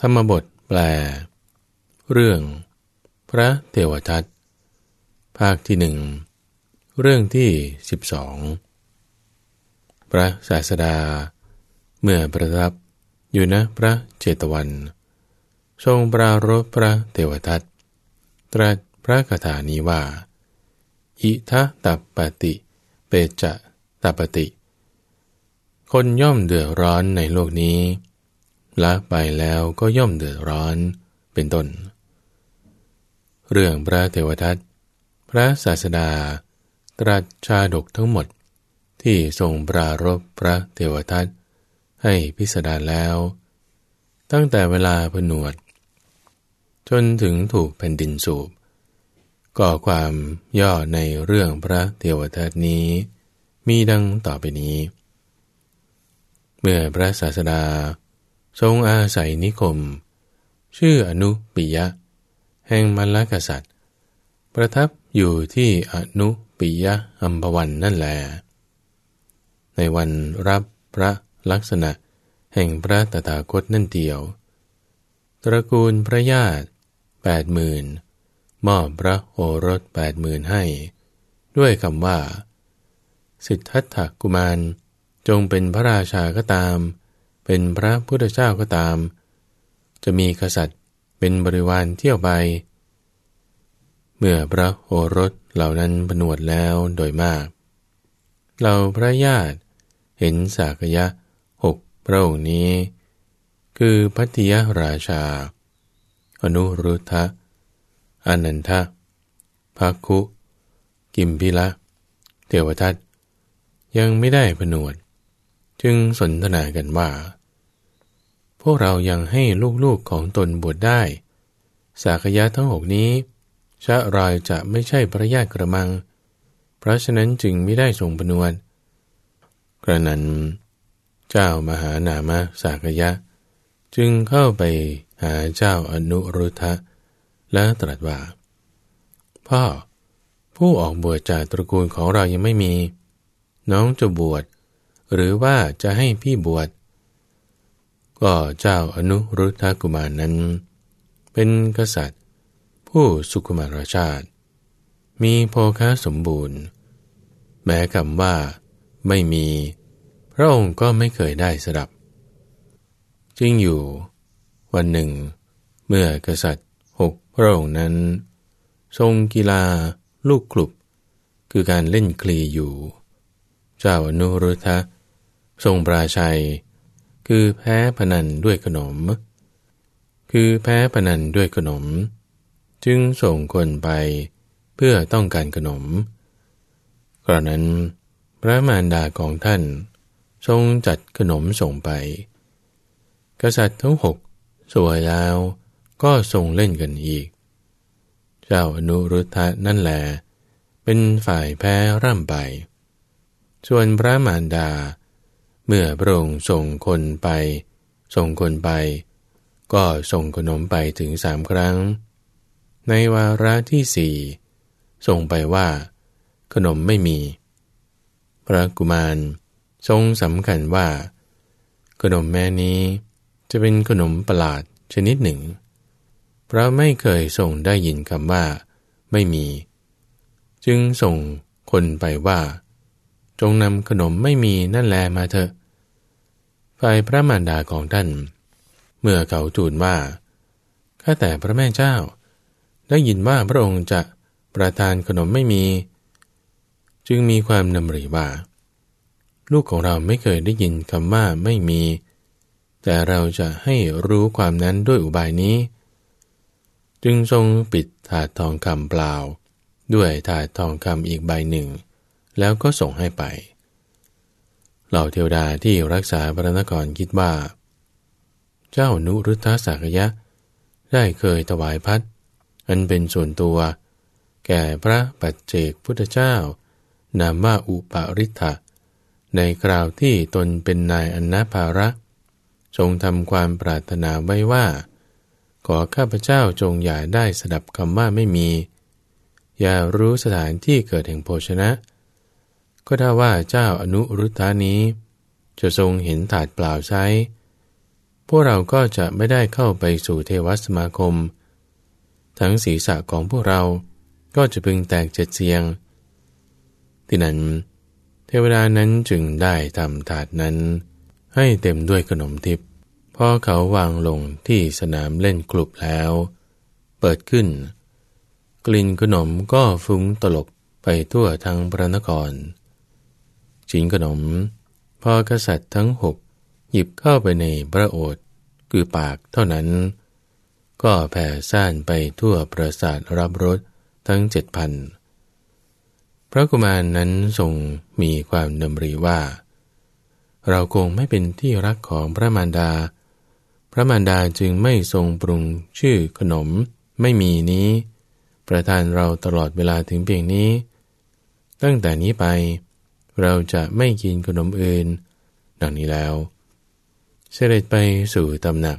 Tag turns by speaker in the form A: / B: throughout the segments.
A: ธรรมบทแปล เรื่อง พระเทวทัตภาคที่หนึ่งเรื่องที่สิบสองพระศาสดา เมื่อประทับอยู่นะพระเจตวัน ทรงปรารบพระเทวทัตตรัสพระคาถานี้ว่า อิทะตัปปติ เปจะตัปปติ คนย่อมเดือดร้อนในโลกนี้ ละไปแล้วก็ย่อมเดือดร้อนเป็นต้น เรื่องพระเทวทัตพระศาสดา ตรัสชาดกทั้งหมดที่ทรงปรารบพระเทวทัตให้พิสดารแล้ว ตั้งแต่เวลาผนวด จนถึงถูกแผ่นดินสูบก็ความย่อในเรื่องพระเทวทัตนี้ มีดังต่อไปนี้ เมื่อพระศาสดา ทรงอาศัยนิคม ชื่ออนุปิยะ แห่งมัลลกษัตริย์ ประทับอยู่ที่อนุปิยะอัมพวันนั่นแลในวันรับพระลักษณะแห่งพระตถาคตนั่นเดียว ตระกูลพระญาติแปดหมื่นมอบพระโอรสแปดหมื่นให้ ด้วยคำว่า สิทธัตถกุมารจงเป็นพระราชาก็ตาม เป็นพระพุทธเจ้าก็ตาม จะมีกษัตริย์เป็นบริวารเที่ยวไป เมื่อพระโอรสเหล่านั้นผนวดแล้วโดยมากเราพระญาติเห็นสากยะหกพระองค์นี้ คือพัทยราชา อนุรุทธะอนันทะภักคุ กิมพิละ เทวทัตยังไม่ได้ผนวด จึงสนทนากันว่า พวกเรายังให้ลูกๆของตนบวชได้ สากยะทั้งหกนี้ชะรายจะไม่ใช่พระญาติกระมัง เพราะฉะนั้นจึงไม่ได้ทรงปนวนกระนั้น เจ้ามหานามะสากยะ จึงเข้าไปหาเจ้าอนุรุทธะ และตรัสว่า พ่อ ผู้ออกบวชจากตระกูลของเรายังไม่มี น้องจะบวชหรือว่าจะให้พี่บวช ก็เจ้าอนุรุทธกุมารนั้น เป็นกษัตริย์ ผู้สุขุมารชาติ มีโภคาสมบูรณ์ แม้คำว่า ไม่มี พระองค์ก็ไม่เคยได้สดับจริงอยู่ วันหนึ่ง เมื่อกษัตริย์หกพระองค์นั้น ทรงกีฬาลูกกลุบคือการเล่นคลีอยู่ เจ้าอนุรุทธะทรงปราชัย คือแพ้พนันด้วยขนม คือแพ้พนันด้วยขนม จึงส่งคนไปเพื่อต้องการขนมกระนั้น พระมารดาของท่าน ทรงจัดขนมส่งไป กษัตริย์ทั้งหกสวยแล้วก็ทรงเล่นกันอีก เจ้าอนุรุทธะนั่นแหลเป็นฝ่ายแพ้ร่ำไป ส่วนพระมารดา เมื่อพระองค์ส่งคนไป ส่งคนไป ก็ส่งขนมไปถึงสามครั้ง ในวาระที่สี่ส่งไปว่า ขนมไม่มี พระกุมารทรงสำคัญว่า ขนมแม่นี้จะเป็นขนมประหลาดชนิดหนึ่ง เพราะไม่เคยส่งได้ยินคำว่า ไม่มี จึงส่งคนไปว่า จงนำขนมไม่มีนั่นแลมาเถอะ ฝ่ายพระมารดาของท่าน เมื่อเขาทูลว่า ข้าแต่พระแม่เจ้า ได้ยินว่าพระองค์จะประทานขนมไม่มี จึงมีความนำริว่า ลูกของเราไม่เคยได้ยินคำว่าไม่มี แต่เราจะให้รู้ความนั้นด้วยอุบายนี้ จึงทรงปิดถาดทองคำเปล่า ด้วยถาดทองคำอีกใบหนึ่ง แล้วก็ส่งให้ไป เหล่าเทวดาที่รักษาพระนครคิดว่า เจ้านุรุทธสักยะ ได้เคยถวายพัดอันเป็นส่วนตัว แก่พระปัจเจกพุทธเจ้า นามว่าอุปาริธะในคราวที่ตนเป็นนายอนนาภาระทรงทำความปรารถนาไว้ว่า ขอข้าพเจ้าจงอย่าได้สดับคำว่าไม่มี อย่ารู้สถานที่เกิดแห่งโภชนะ ก็ถ้าว่าเจ้าอนุรุทธานี้ จะทรงเห็นถาดเปล่าใช้ พวกเราก็จะไม่ได้เข้าไปสู่เทวสมาคม ทั้งศีรษะของพวกเราก็จะพึงแตกเจ็ดเสียง ที่นั้น เทวดานั้นจึงได้ทำถาดนั้น ให้เต็มด้วยขนมทิพย์พอเขาวางลงที่สนามเล่นกลุบแล้ว เปิดขึ้น กลิ่นขนมก็ฟุ้งตลบไปทั่วทั้งพระนคร ชิ้นขนม พอกษัตริย์ทั้งหกหยิบเข้าไปในพระโอษฐ์คือปากเท่านั้น ก็แผ่ซ่านไปทั่วประสาทรับรสทั้งเจ็ดพันพระกุมารนั้นทรงมีความดำริว่า เราคงไม่เป็นที่รักของพระมารดา พระมารดาจึงไม่ทรงปรุงชื่อขนมไม่มีนี้ ประทานเราตลอดเวลาถึงเพียงนี้ ตั้งแต่นี้ไปเเราจะไม่กินขนมอื่น ดังนี้แล้ว เสด็จไปสู่ตำหนัก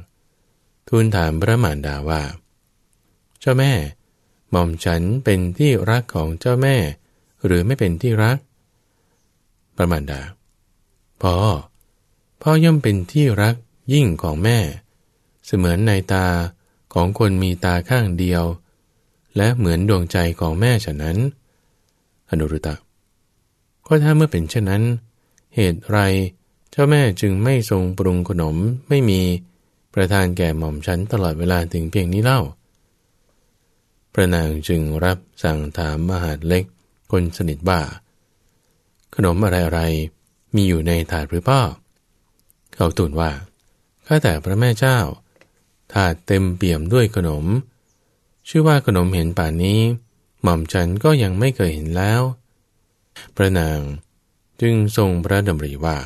A: ทูลถามพระมารดาว่า เจ้าแม่ หม่อมฉันเป็นที่รักของเจ้าแม่ หรือไม่เป็นที่รักประมาณดา พ่อ พ่อย่อมเป็นที่รักยิ่งของแม่ เสมือนในตาของคนมีตาข้างเดียว และเหมือนดวงใจของแม่ฉะนั้น อนุรุตะ ก็ถ้าเมื่อเป็นเช่นนั้น เหตุไรเจ้าแม่จึงไม่ทรงปรุงขนมไม่มีประทานแก่หม่อมฉันตลอดเวลาถึงเพียงนี้เล่า พระนางจึงรับสั่งถามมหาดเล็ก คนสนิทว่า ขนมอะไรอะไรมีอยู่ในถาดหรือพ่อเขาทูลว่าข้าแต่พระแม่เจ้า ถาดเต็มเปี่ยมด้วยขนม ชื่อว่าขนมเห็นป่านนี้ หม่อมฉันก็ยังไม่เคยเห็นแล้ว พระนางจึงทรงพระดำริว่า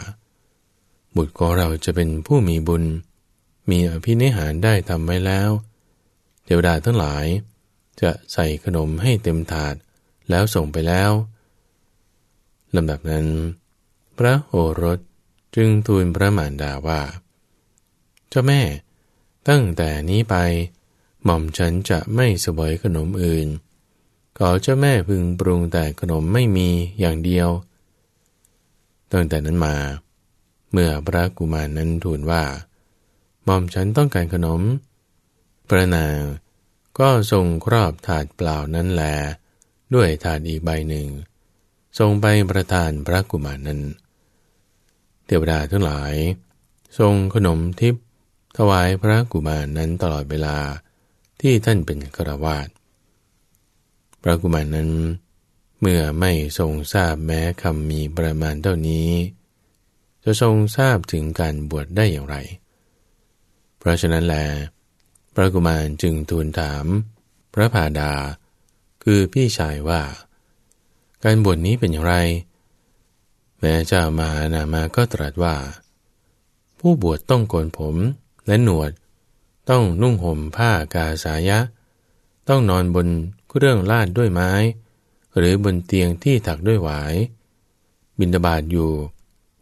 A: บุตรของเราจะเป็นผู้มีบุญ มีอภินิหารได้ทำไว้แล้ว เทวดาทั้งหลาย จะใส่ขนมให้เต็มถาดแล้วส่งไปแล้วลำดับนั้น พระโอรสจึงทูลพระมารดาว่า เจ้าแม่ตั้งแต่นี้ไป หม่อมฉันจะไม่เสวยขนมอื่น ขอเจ้าแม่พึงปรุงแต่ขนมไม่มีอย่างเดียว ตั้งแต่นั้นมา เมื่อพระกุมารนั้นทูลว่าหม่อมฉันต้องการขนม พระนางก็ทรงครอบถาดเปล่านั้นแล ด้วยถาดอีกใบหนึ่ง ทรงไปประทานพระกุมารนั้น เทวดาทั้งหลาย ทรงขนมทิพถวายพระกุมารนั้นตลอดเวลาที่ท่านเป็นกระวาด ระกุมารนั้น เมื่อไม่ทรงทราบแม้คำมีประมาณเท่านี้ จะทรงทราบถึงการบวชได้อย่างไร เพราะฉะนั้นแล พระกุมารจึงทูลถาม พระพาดา คือพี่ชายว่า การบวชนี้เป็นอย่างไร แม้เจ้ามานามาก็ตรัสว่า ผู้บวชต้องโกนผมและหนวด ต้องนุ่งห่มผ้ากาสายะ ต้องนอนบนเครื่องลาดด้วยไม้ หรือบนเตียงที่ถักด้วยหวาย บินดาบาดอยู่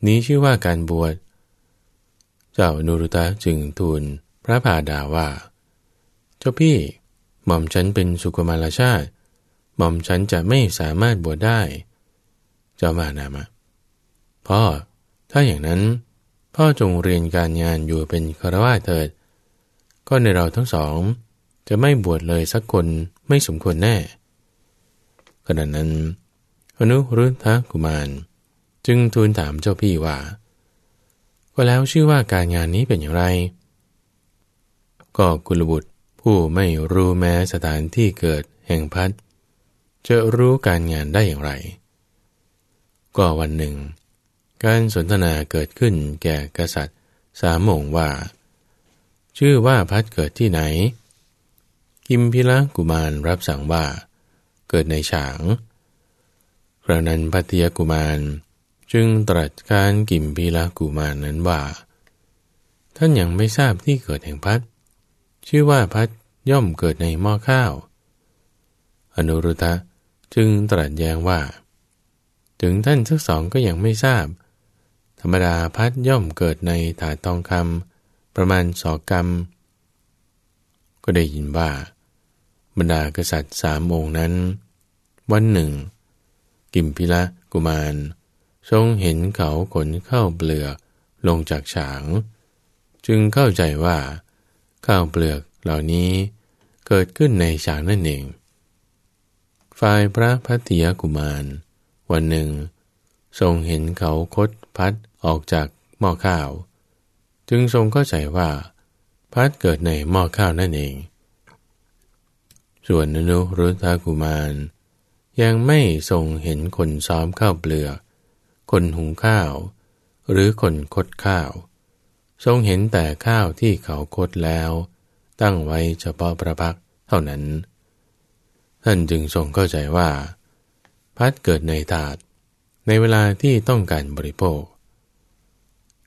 A: นี้ชื่อว่าการบวช เจ้านุรุตะจึงทูลพระพาดาว่า เจ้าพี่ หม่อมฉันเป็นสุกมาลชาติ หม่อมฉันจะไม่สามารถบวชได้ เจ้ามานามะ พ่อ ถ้าอย่างนั้น พ่อจงเรียนการงานอยู่เป็นคารวะเถิด ก็ในเราทั้งสองจะไม่บวชเลยสักคน ไม่สมควรแน่ขณะนั้น อนุรุทธกุมาร จึงทูลถามเจ้าพี่ว่า ก็แล้วชื่อว่าการงานนี้เป็นอย่างไร ก็กุลบุตรผู้ไม่รู้แม้สถานที่เกิดแห่งพัดจะรู้การงานได้อย่างไร ก็วันหนึ่ง การสนทนาเกิดขึ้นแก่กษัตริย์สามโมงว่า ชื่อว่าพัดเกิดที่ไหน กิมพิละกุมารรับสั่งว่า เกิดในฉางครานั้นพัทยกุมารจึงตรัสการกิมพิละกุมารนั้นว่า ท่านยังไม่ทราบที่เกิดแห่งพัดชื่อว่าพัดย่อมเกิดในหม้อข้าว อนุรุตะจึงตรัสแย้งว่า ถึงท่านทั้งสองก็ยังไม่ทราบ ธรรมดาพัดย่อมเกิดในถาดทองคำประมาณสอกกรรมก็ได้ยินว่า บรรดากษัตริย์สามองค์นั้น วันหนึ่ง กิมพิละกุมาร ทรงเห็นเขาขนเข้าเปลือกลงจากฉาง จึงเข้าใจว่า ข้าวเปลือกเหล่านี้เกิดขึ้นในฉากนั่นเอง ฝ่ายพระพัทยกุมาร วันหนึ่ง ทรงเห็นเขาคดพัดออกจากหม้อข้าว จึงทรงเข้าใจว่า พัดเกิดในหม้อข้าวนั่นเอง ส่วนอนุรุทธกุมาร ยังไม่ทรงเห็นคนซ้อมข้าวเปลือก คนหุงข้าว หรือคนคดข้าว ทรงเห็นแต่ข้าวที่เขาคดแล้ว ตั้งไว้เฉพาะประพักเท่านั้น ท่านจึงทรงเข้าใจว่า พัดเกิดในถาด ในเวลาที่ต้องการบริโภค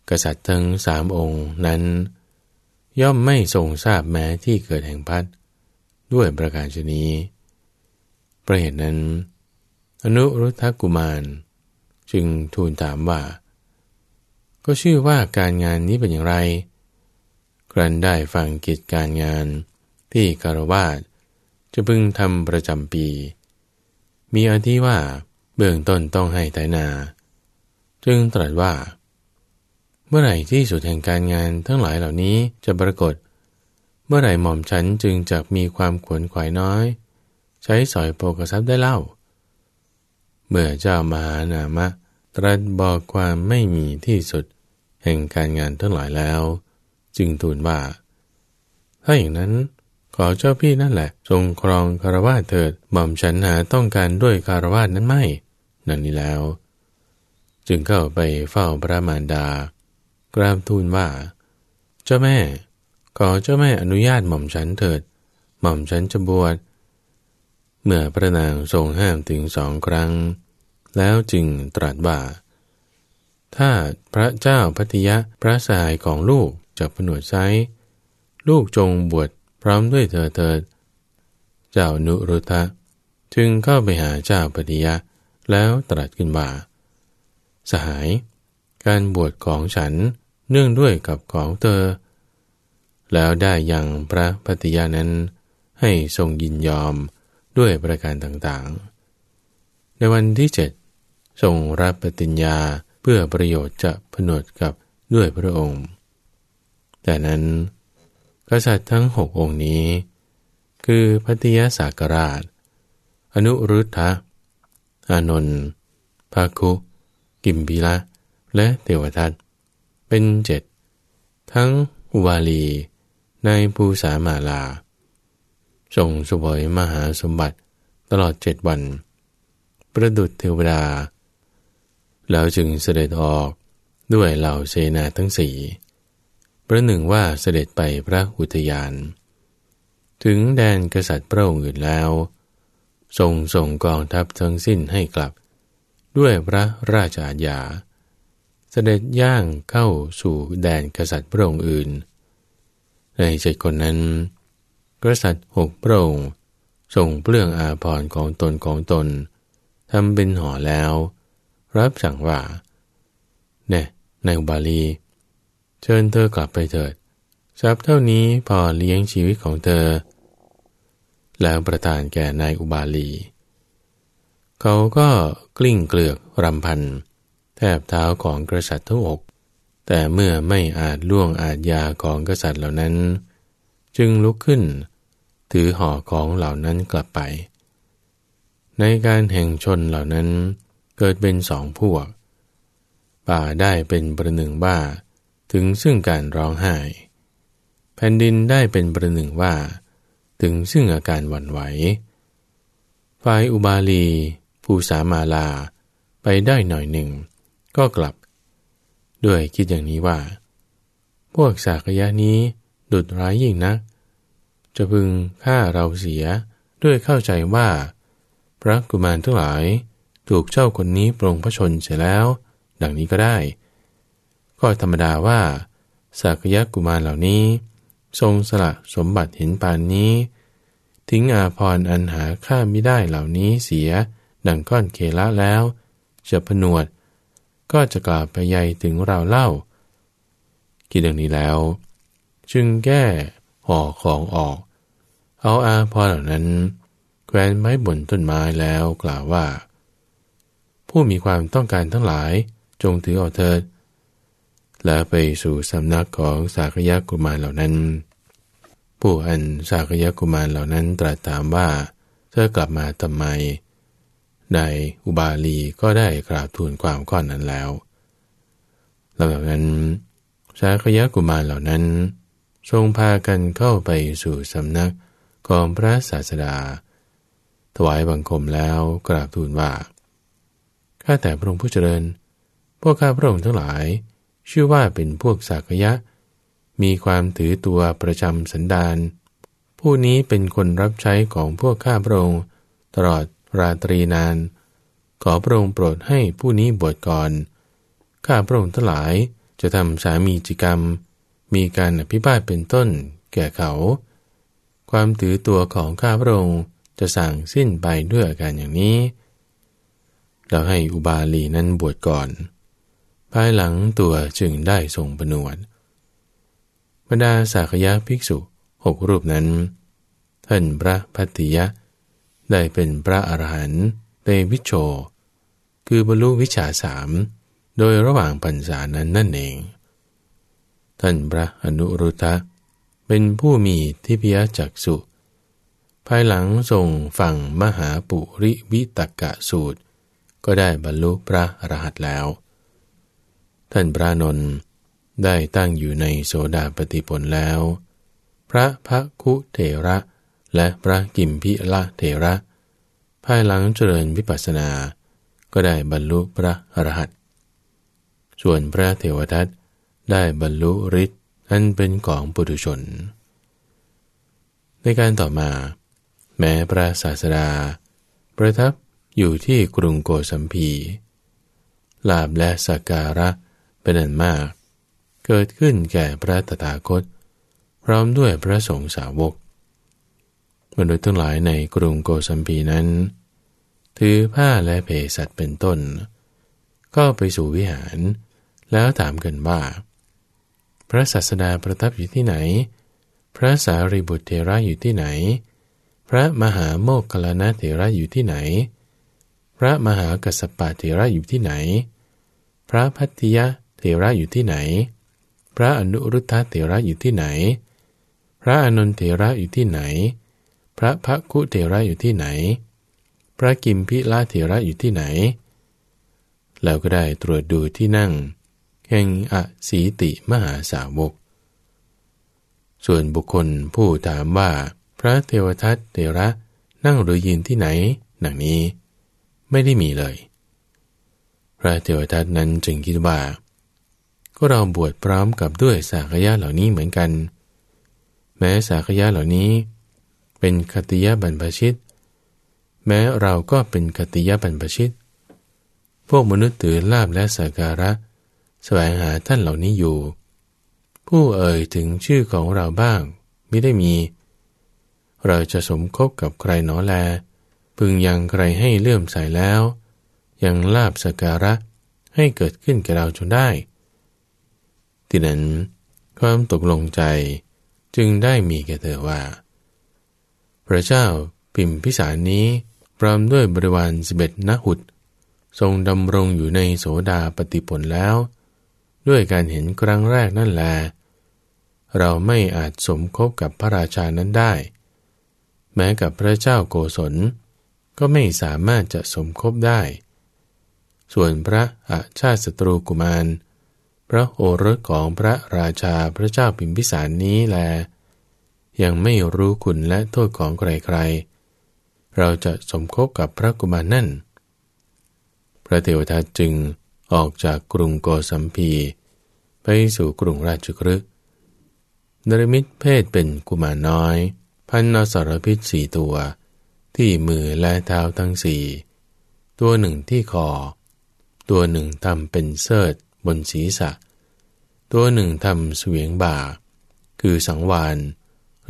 A: กษัตริย์ทั้งสามองค์นั้น ย่อมไม่ทรงทราบแม้ที่เกิดแห่งพัด ด้วยประการชนี้ประเหตุนั้น อนุรุทธกุมาร จึงทูลถามว่า ก็ชื่อว่าการงานนี้เป็นอย่างไร ครั้นได้ฟังกิจการงานที่คารวาสจะพึงทำประจำปี มีอันที่ว่าเบื้องต้นต้องให้ไถนา จึงตรัสว่า เมื่อไหร่ที่สุดแห่งการงานทั้งหลายเหล่านี้จะปรากฏ เมื่อไหร่หม่อมฉันจึงจะมีความขวนขวายน้อย ใช้สอยโปกทรัพย์ได้เล่า เมื่อเจ้ามหานามะ ตรัสบอกความไม่มีที่สุด แห่งการงานทั้งหลายแล้ว จึงทูลว่า ถ้าอย่างนั้นขอเจ้าพี่นั่นแหละ ทรงครองคารวะเถิดหม่อมฉันหาต้องการด้วยคารวะนั้นไม่นั่นนี้แล้ว จึงเข้าไปเฝ้าพระมารดากราบทูลว่า เจ้าแม่ ขอเจ้าแม่อนุญาตหม่อมฉันเถิด หม่อมฉันจะบวช เมื่อพระนางทรงห้ามถึงสองครั้ง แล้วจึงตรัสว่า ถ้าพระเจ้าพัทยะพระสายของลูกจะผนวดไซลูกจงบวชพร้อมด้วยเธอเถิด เจ้านุรุทะจึงเข้าไปหาเจ้าปฏิยะ แล้วตรัสขึ้นว่า สหาย การบวชของฉันเนื่องด้วยกับของเธอ แล้วได้ยังพระปฏิยานั้น ให้ทรงยินยอมด้วยประการต่างๆ ในวันที่เจ็ดทรงรับปฏิญญาเพื่อประโยชน์จะผนวดกับด้วยพระองค์ แต่นั้น กษัตริย์ทั้งหกองค์นี้ คือพัทยาสากราช อนุรุทธะอานนท์ภาคุ กิมพิละ และเทวทัตเป็นเจ็ดทั้งอุบาลี ในภูสามาลาทรงสวยมหาสมบัติตลอดเจ็ดวัน ประดุจเทวดา แล้วจึงเสด็จออกด้วยเหล่าเสนาทั้งสี่ประหนึ่งว่าเสด็จไปพระอุทยาน ถึงแดนกษัตริย์พระองค์อื่นแล้ว ทรงส่งกองทัพทั้งสิ้นให้กลับ ด้วยพระราชอาญา เสด็จย่างเข้าสู่แดนกษัตริย์พระองค์อื่น ในเจ็ดคนนั้น กษัตริย์หกพระองค์ส่งเปลืองอาภรณ์ของตนของตนทำเป็นห่อแล้ว รับสั่งว่าเนี่ยในอุบาลี เชิญเธอกลับไปเถิดทรัพย์เท่านี้พอเลี้ยงชีวิตของเธอ แล้วประทานแก่นายอุบาลี เขาก็กลิ้งเกลือกรำพัน แทบเท้าของกษัตริย์ทั้งอก แต่เมื่อไม่อาจล่วงอาจยาของกษัตริย์เหล่านั้น จึงลุกขึ้น ถือห่อของเหล่านั้นกลับไป ในการแห่งชนเหล่านั้นเกิดเป็นสองพวก ป่าได้เป็นประหนึ่งบ้าถึงซึ่งการร้องไห้ แผ่นดินได้เป็นประหนึ่งว่า ถึงซึ่งอาการหวั่นไหวฝ่ายอุบาลี ผู้สามาลาไปได้หน่อยหนึ่ง ก็กลับ ด้วยคิดอย่างนี้ว่า พวกสากยะนี้ดุดร้ายยิ่งนัก จะพึงฆ่าเราเสียด้วยเข้าใจว่า พระกุมารทั้งหลายถูกเจ้าคนนี้ปรงพระชนเสียแล้ว ดังนี้ก็ได้ ก็ธรรมดาว่าสักยะกุมารเหล่านี้ ทรงสละสมบัติเห็นปานนี้ ทิ้งอาพรอันหาค่าไม่ได้เหล่านี้เสียดังก้อนเคละแล้ว จะผนวด ก็จะกล่าวไปใหญ่ถึงเราเล่า คิดดังนี้แล้ว จึงแก้ห่อของออก เอาอาพรเหล่านั้น แควนไม้บนต้นไม้แล้วกล่าวว่า ผู้มีความต้องการทั้งหลายจงถือเอาเถิด และไปสู่สำนักของสากยะกุมารเหล่านั้น ผู้อันสากยะกุมารเหล่านั้นตรัสถามว่า เธอกลับมาทำไม ในอุบาลีก็ได้กราบทูลความข้อนนั้นแล้วลำดับนั้นสากยะกุมารเหล่านั้น ทรงพากันเข้าไปสู่สำนักของพระศาสดา ถวายบังคมแล้วกราบทูลว่า ข้าแต่พระองค์ผู้เจริญ พวกข้าพระองค์ทั้งหลาย ชื่อว่าเป็นพวกสากยะ มีความถือตัวประจำสันดาน ผู้นี้เป็นคนรับใช้ของพวกข้าพระองค์ตลอด ราตรีนาน ขอพระองค์โปรดให้ผู้นี้บวชก่อน ข้าพระองค์ทั้งหลายจะทำสามีจิกรรม มีการอภิบาทเป็นต้น แก่เขา ความถือตัวของข้าพระองค์จะสั่งสิ้นไปด้วยอาการอย่างนี้ เราให้อุบาลีนั้นบวชก่อน ภายหลังตัวจึงได้ทรงปนวดบรรดาสากยะภิกษุหกรูปนั้น ท่านพระพัติยะ ได้เป็นพระอรหันต์เตวิโช คือบรรลุวิชาสามโดยระหว่างปัญษานั้นนั่นเอง ท่านพระอนุรุตะเป็นผู้มีทิพยจักสุภายหลังทรงฟังมหาปุริวิตกะสูตร ก็ได้บรรลุพระอรหันต์แล้ว ท่านพระนนท์ได้ตั้งอยู่ในโสดาปฏิผลแล้ว พระพระคุเถระ และพระกิมพิละเถระ ภายหลังเจริญวิปัสสนา ก็ได้บรรลุพระอรหันต์ส่วนพระเทวทัตได้บรรลุฤทธิ์อันเป็นของปุถุชน ในการต่อมา แม้พระศาสดา ประทับอยู่ที่กรุงโกสัมพีลาบและสักการะเป็นอันมาก เกิดขึ้นแก่พระตถาคต พร้อมด้วยพระสงฆ์สาวก มนุษย์ทั้งหลายในกรุงโกสัมพีนั้น ถือผ้าและเพสัตเป็นต้น ก็ไปสู่วิหาร แล้วถามกันว่า พระศาสดาประทับอยู่ที่ไหน พระสารีบุตรเทระอยู่ที่ไหน พระมหาโมกขลานะเทระอยู่ที่ไหน พระมหากัสปะเทระอยู่ที่ไหน พระพัทยะเทระอยู่ที่ไหน พระอนุรุทธะเทระอยู่ที่ไหน พระอนนทเทระอยู่ที่ไหน พระพระคุเทระอยู่ที่ไหน พระกิมพิลาเทระอยู่ที่ไหนแล้วก็ได้ตรวจดูที่นั่ง แห่งอสีติมหาสาวก ส่วนบุคคลผู้ถามว่า พระเทวทัตเทระนั่งหรือยืนที่ไหน หนังนี้ ไม่ได้มีเลย พระเทวทัตนั้นจึงคิดว่า ก็เราบวชพร้อมกับด้วยสากยะเหล่านี้เหมือนกัน แม้สากยะเหล่านี้ เป็นคติยบรรพชิต แม้เราก็เป็นคติยบรรพชิต พวกมนุษย์ถือลาบและสักการะ แสวงหาท่านเหล่านี้อยู่ ผู้เอ่ยถึงชื่อของเราบ้างไม่ได้มี เราจะสมคบกับใครหนอแล พึงยังใครให้เลื่อมใสแล้ว ยังลาบสการะให้เกิดขึ้นแกเราจนได้ที่นั้นความตกลงใจจึงได้มีแก่เธอว่า พระเจ้าพิมพิสารนี้พร้อมด้วยบริวารสิบเอ็ดนหุดทรงดำรงอยู่ในโสดาปฏิผลแล้ว ด้วยการเห็นครั้งแรกนั่นแล เราไม่อาจสมคบกับพระราชานั้นได้ แม้กับพระเจ้าโกศล ก็ไม่สามารถจะสมคบได้ ส่วนพระอาชาติศัตรูกุมาร พระโอรสของพระราชาพระเจ้าพิมพิสารนี้แล ยังไม่รู้คุณและโทษของใครๆ เราจะสมคบกับพระกุมารนั่น พระเทวทัตจึงออกจากกรุงโกสัมพีไปสู่กรุงราชกฤห์นรมิตเพศเป็นกุมารน้อย พันนสรพิษสี่ตัว ที่มือและเท้าทั้งสี่ตัวหนึ่งที่คอ ตัวหนึ่งทำเป็นเสิร์ตบนศีรษะ ตัวหนึ่งทำเสวียงบ่า คือสังวาน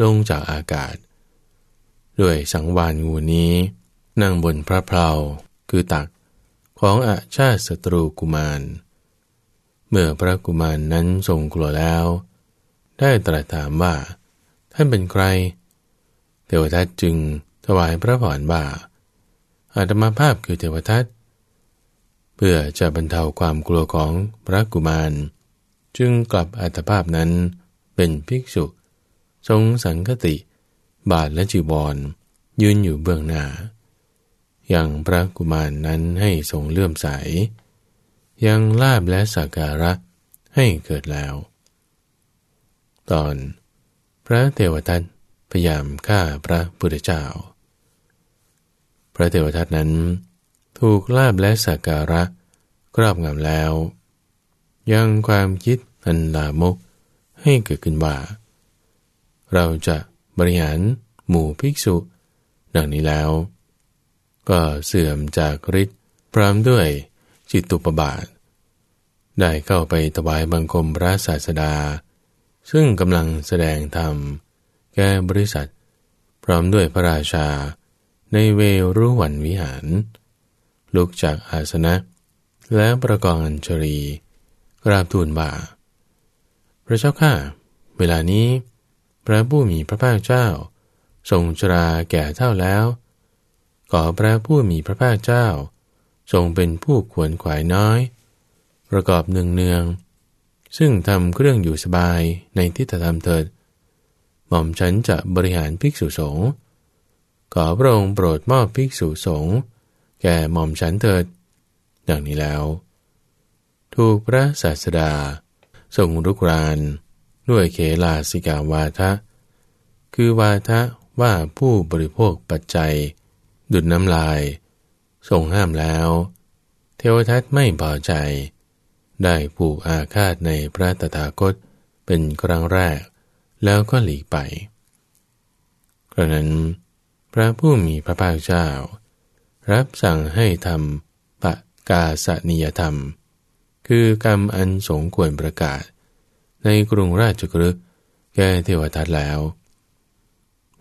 A: ลงจากอากาศ ด้วยสังวานงูนี้ นั่งบนพระเพลาคือตักของอาชาติศัตรูกุมาร เมื่อพระกุมารนนั้นทรงกลัวแล้ว ได้ตรัสถามว่า ท่านเป็นใคร เทวทัตจึงถวายพระพรว่าอาตมาภาพคือเทวทัตเพื่อจะบรรเทาความกลัวของพระกุมาร จึงกลับอัตภาพนั้นเป็นภิกษุ ทรงสังคติ บาทและจีวร ยืนอยู่เบื้องหน้ายังพระกุมารนนั้นให้ทรงเลื่อมใส ยังลาบและสักการะให้เกิดแล้ว ตอน พระเทวทัตพยายามฆ่าพระพุทธเจ้า พระเทวทัตนั้น ถูกลาบและสักการะครอบงำแล้ว ยังความคิดอันลามกให้เกิดขึ้นว่า เราจะบริหารหมู่ภิกษุ ดังนี้แล้ว ก็เสื่อมจากฤทธิ์พร้อมด้วยจิตตุปบาท ได้เข้าไปถวายบังคมพระศาสดา ซึ่งกำลังแสดงธรรม แก่บริษัท พร้อมด้วยพระราชา ในเวรุวันวิหาร ลุกจากอาสนะ และประกองอัญชรี กราบทูลบ่าพระเจ้าข้าเวลานี้ พระผู้มีพระภาคเจ้า ทรงชราแก่เท่าแล้ว ขอพระผู้มีพระภาคเจ้า ทรงเป็นผู้ขวนขวายน้อย ประกอบเนืองเนือง ซึ่งทำเครื่องอยู่สบายในทิฏฐธรรมเถิด หม่อมฉันจะบริหารภิกษุสงฆ์ขอพระองค์โปรดมอบภิกษุสงฆ์แก่หม่อมฉันเถิด ดังนี้แล้ว ถูกพระศาสดาทรงรุกราน ด้วยเขลาสิกาวาทะ คือวาทะว่าผู้บริโภคปัจจัย ดุดน้ำลาย ทรงห้ามแล้ว เทวทัตไม่พอใจ ได้ผูกอาฆาตในพระตถาคตเป็นครั้งแรก แล้วก็หลีกไปกระนั้น พระผู้มีพระภาคเจ้า รับสั่งให้ทำปะกาสนิยธรรม คือกรรมอันสงควรประกาศ ในกรุงราชกฤห์แก่เทวทัตแล้ว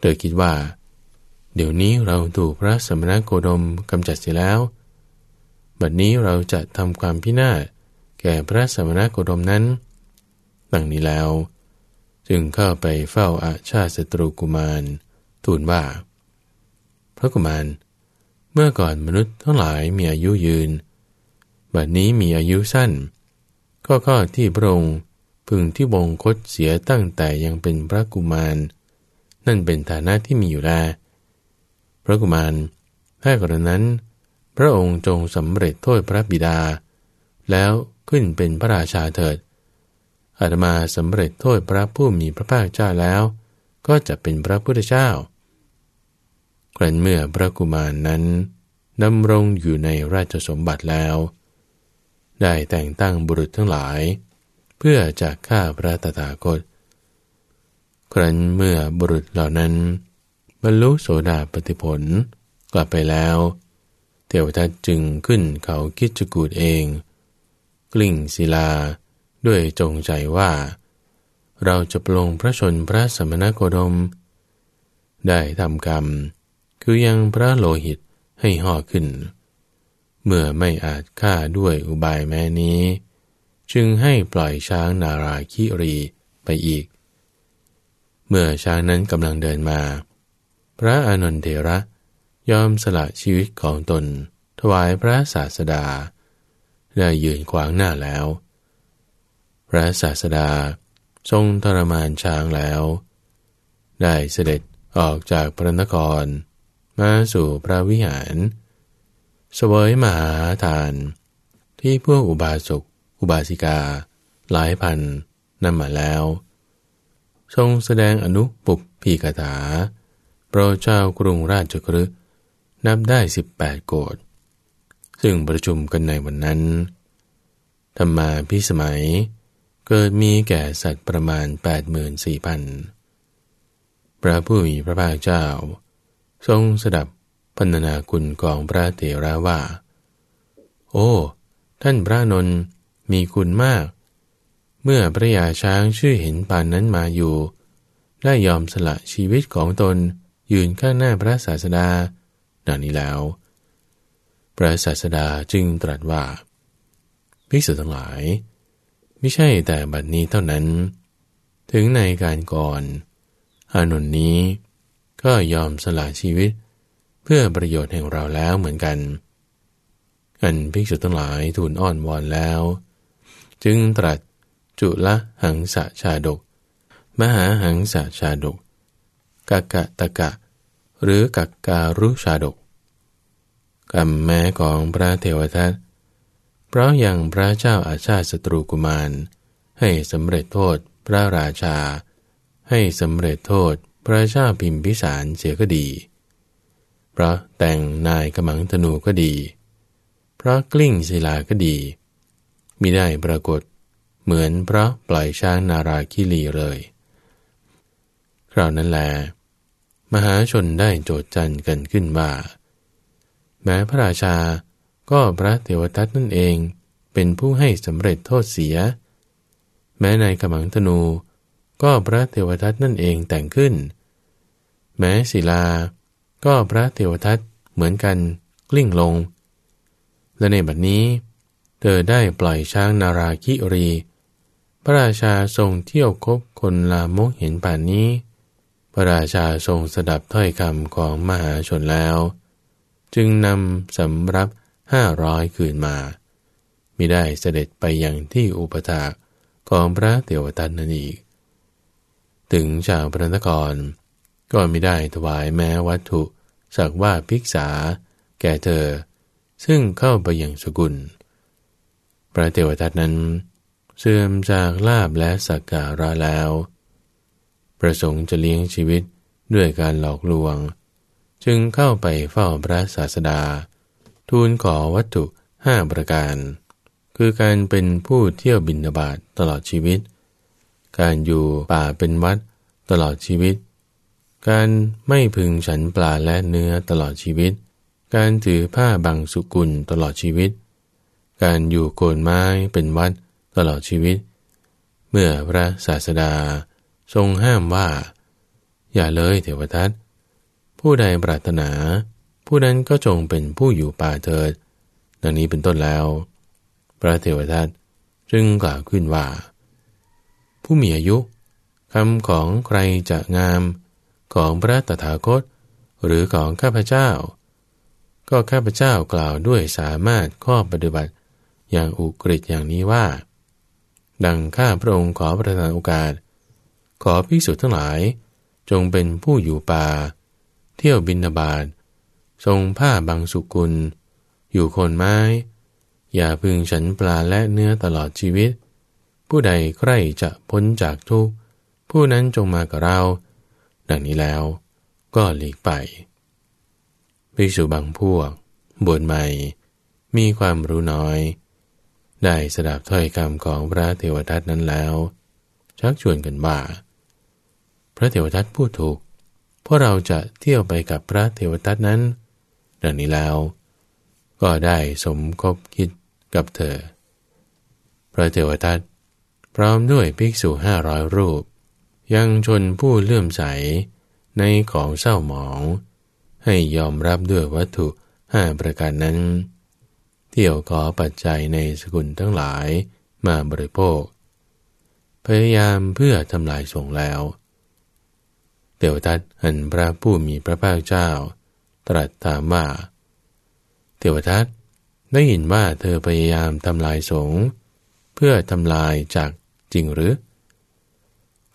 A: โดยคิดว่า เดี๋ยวนี้เราถูกพระสมณโคดมกำจัดเสียแล้ว บัดนี้เราจะทำความพินาศแก่พระสมณโคดมนั้น ดังนี้แล้ว จึงเข้าไปเฝ้าอาชาติศัตรูกุมาร ทูลว่า พระกุมาร เมื่อก่อนมนุษย์ทั้งหลายมีอายุยืน บัดนี้มีอายุสั้นก็ข้อที่พระองค์ พึงที่วงคตเสียตั้งแต่ยังเป็นพระกุมาร นั่นเป็นฐานะที่มีอยู่แลพระกุมารถ้ากรณนั้น พระองค์จงสำเร็จโทษพระบิดา แล้วขึ้นเป็นพระราชาเถิด อาตมาสำเร็จโทษพระผู้มีพระภาคเจ้าแล้ว ก็จะเป็นพระพุทธเจ้าครั้นเมื่อพระกุมารนั้นดำรงอยู่ในราชสมบัติแล้ว ได้แต่งตั้งบุรุษทั้งหลาย เพื่อจะฆ่าพระตถาคต ครั้นเมื่อบุรุษเหล่านั้น บรรลุโสดาปติผลกลับไปแล้ว เทวทัตจึงขึ้นเขาคิดจกูดเอง กลิ่งศิลาด้วยจงใจว่า เราจะปลงพระชนพระสมณโคดม ได้ทำกรรม คือยังพระโลหิตให้ห่อขึ้น เมื่อไม่อาจฆ่าด้วยอุบายแม้นี้ จึงให้ปล่อยช้างนาราคิรีไปอีก เมื่อช้างนั้นกำลังเดินมา พระอานนทเถระยอมสละชีวิตของตน ถวายพระศาสดา ได้ยืนขวางหน้าแล้ว พระศาสดาทรงทรมานช้างแล้ว ได้เสด็จออกจากพระนคร มาสู่พระวิหารสวยมหาทาน ที่พวกอุบาสก อุบาสิกา หลายพันนำมาแล้ว ทรงแสดงอนุปุปพีกถา โปรเจ้ากรุงราชกฤห์นับได้สิบแปดโกดซึ่งประชุมกันในวันนั้น ธรรมาพิสมัย เกิดมีแก่สัตว์ประมาณแปดหมื่นสี่พันพระผู้มีพระภาคเจ้า ทรงสดับพันนาคุณของพระเถระว่า โอ้ ท่านพระนนท์ มีคุณมาก เมื่อพระยาช้างชื่อเห็นปานนั้นมาอยู่ ได้ยอมสละชีวิตของตนยืนข้างหน้าพระศาสดาดังนี้แล้ว พระศาสดาจึงตรัสว่าภิกษุทั้งหลาย ไม่ใช่แต่บัดนี้เท่านั้น ถึงในการก่อนอานนนี้ ก็ยอมสละชีวิต เพื่อประโยชน์แห่งเราแล้วเหมือนกัน อันภิกษุทั้งหลายทูลอ้อนวอนแล้ว จึงตรัสจุลหังสะชาดก มหาหังสะชาดกกะกะตะกะ หรือกักการุชาดกกรรมแม้ของพระเทวทัตเพราะอย่างพระเจ้าอาชาติศัตรูกุมาร ให้สำเร็จโทษพระราชา ให้สำเร็จโทษพระเจ้าพิมพิสารเสียก็ดี เพราะแต่งนายกำมังธนูก็ดี เพราะกลิ้งศิลาก็ดี มิได้ปรากฏเหมือนพระปล่อยช้างนาราคิรีเลย คราวนั้นแล มหาชนได้โจดจันกันขึ้นว่า แม้พระราชาก็พระเทวทัตนั่นเองเป็นผู้ให้สำเร็จโทษเสีย แม้ในกมังธนูก็พระเทวทัตนั่นเองแต่งขึ้น แม้ศิลา ก็พระเทวทัตเหมือนกันกลิ้งลง และในบัดนี้ ธอได้ปล่อยช้างนาราคิรี พระราชาทรงเที่ยวคบคนลามกเห็นป่านนี้ พระราชาทรงสดับถ้อยคำของมหาชนแล้ว จึงนำสำรับห้าร้อยคืนมามิได้เสด็จไปยังที่อุปถากของพระเทวทัตนั่นอีก ถึงชาวพระนคร ก็ไม่ได้ถวายแม้วัตถุสักว่าภิกษา แก่เธอ ซึ่งเข้าไปอย่างสกุล พระเทวทัตนั้น เสื่อมจากลาบและสักการะแล้ว ประสงค์จะเลี้ยงชีวิตด้วยการหลอกลวง จึงเข้าไปเฝ้าพระศาสดา ทูลขอวัตถุห้าประการ คือการเป็นผู้เที่ยวบินบาตตลอดชีวิต การอยู่ป่าเป็นวัดตลอดชีวิต การไม่พึงฉันปลาและเนื้อตลอดชีวิต การถือผ้าบางสุกุลตลอดชีวิต การอยู่โคนไม้เป็นวัดตลอดชีวิต เมื่อพระศาสดาทรงห้ามว่า อย่าเลยเทวทัตผู้ใดปรารถนา ผู้นั้นก็จงเป็นผู้อยู่ป่าเถิด ดังนี้เป็นต้นแล้ว พระเทวทัตจึงกล่าวขึ้นว่า ผู้มีอายุคำของใครจะงามของพระตถาคต หรือของข้าพเจ้า ก็ข้าพเจ้ากล่าวด้วยสามารถข้อปฏิบัติ อย่างอุกฤษอย่างนี้ว่า ดังข้าพระองค์ขอประทานโอกาส ขอภิกษุทั้งหลาย จงเป็นผู้อยู่ป่า เที่ยวบินาบาตทรงผ้าบางสุกุล อยู่คนไม้ อย่าพึงฉันปลาและเนื้อตลอดชีวิต ผู้ใดใครจะพ้นจากทุกข์ ผู้นั้นจงมากับเรา ดังนี้แล้วก็หลีกไปภิกษุบางพวก บวชใหม่ มีความรู้น้อย ได้สดับถ้อยคำของพระเทวทัตนั้นแล้ว ชักชวนกันว่าพระเทวทัตพูดถูก เพราะเราจะเที่ยวไปกับพระเทวทัตนั้นดังนี้แล้ว ก็ได้สมคบคิดกับเธอ พระเทวทัตพร้อมด้วยภิกษุห้าร้อยรูป ยังชนผู้เลื่อมใสในของเศร้าหมอง ให้ยอมรับด้วยวัตถุห้าประการนั้น เที่ยวขอปัจจัยในสกุลทั้งหลายมาบริโภค พยายามเพื่อทำลายสงแล้วเทวทัตอันพระผู้มีพระภาคเจ้า ตรัสถามว่าเทวทัตได้ยินว่าเธอพยายามทำลายสงเพื่อทำลายจากจริงหรือ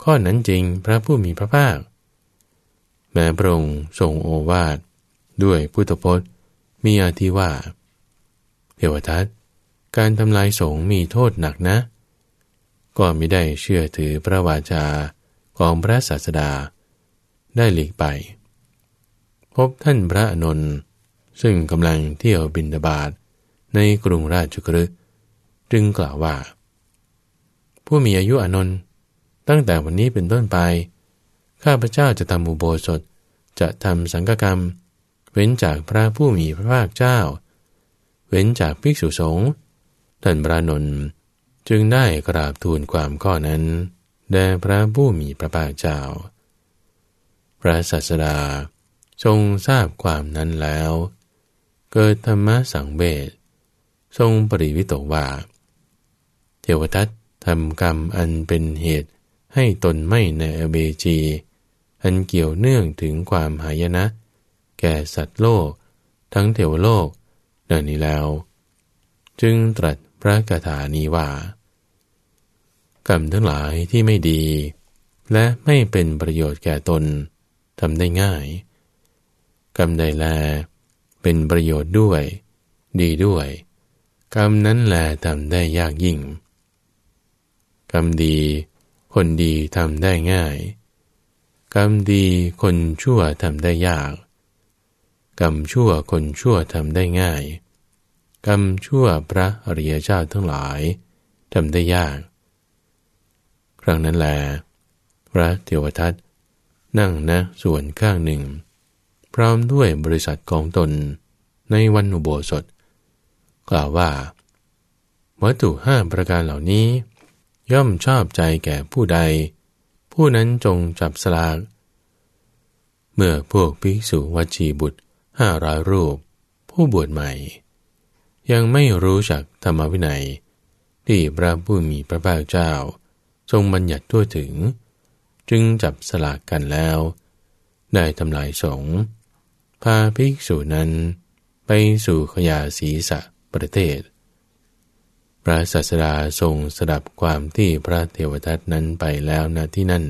A: ข้อนั้นจริงพระผู้มีพระภาค แม้พระองค์ทรงโอวาทด้วยพุทธพจน์มีอาทิว่า เทวทัตการทำลายสงมีโทษหนักนะ ก็ไม่ได้เชื่อถือพระวาจาของพระศาสดา ได้หลีกไป พบท่านพระอนนท์ซึ่งกำลังเที่ยวบินดาบาดในกรุงราชกฤห์จึงกล่าวว่า ผู้มีอายุอนนท์ตั้งแต่วันนี้เป็นต้นไป ข้าพเจ้าจะทำอุโบสถจะทำสังฆกรรม เว้นจากพระผู้มีพระภาคเจ้า เว้นจากภิกษุสงฆ์ท่านพระนนท์จึงได้กราบทูลความข้อนั้นแด่พระผู้มีพระภาคเจ้า พระศาสดาทรงทราบความนั้นแล้ว เกิดธรรมะสังเวชทรงปริวิตกว่า เทวทัตทำกรรมอันเป็นเหตุให้ตนไม่ในอเบจี อันเกี่ยวเนื่องถึงความหายนะ แก่สัตว์โลก ทั้งเทวโลก ดังนี้แล้ว จึงตรัสพระคาถานี้ว่า กรรมทั้งหลายที่ไม่ดี และไม่เป็นประโยชน์แก่ตนทำได้ง่าย กรรมใดแล เป็นประโยชน์ด้วย ดีด้วย กรรมนั้นแลทำได้ยากยิ่ง กรรมดี คนดีทำได้ง่าย กรรมดีคนชั่วทำได้ยาก กรรมชั่วคนชั่วทำได้ง่าย กรรมชั่วพระอริยเจ้าทั้งหลายทำได้ยาก ครั้งนั้นแล พระเทวทัตนั่งนะส่วนข้างหนึ่ง พร้อมด้วยบริษัทของตนในวันอุโบสถ กล่าวว่า วัตถุห้าประการเหล่านี้ ย่อมชอบใจแก่ผู้ใด ผู้นั้นจงจับสลาก เมื่อพวกภิกษุวัชีบุตรห้าร้อยรูป ผู้บวชใหม่ ยังไม่รู้จักธรรมวินัย ที่พระผู้มีพระภาคเจ้า ทรงบัญญัติทั่วถึง จึงจับสลากกันแล้ว ได้ทำลายสงฆ์พาภิกษุนั้น ไปสู่ขยาศีสะประเทศ พระศาสดาทรงสดับความที่พระเทวทัตนั้นไปแล้วณที่นั่น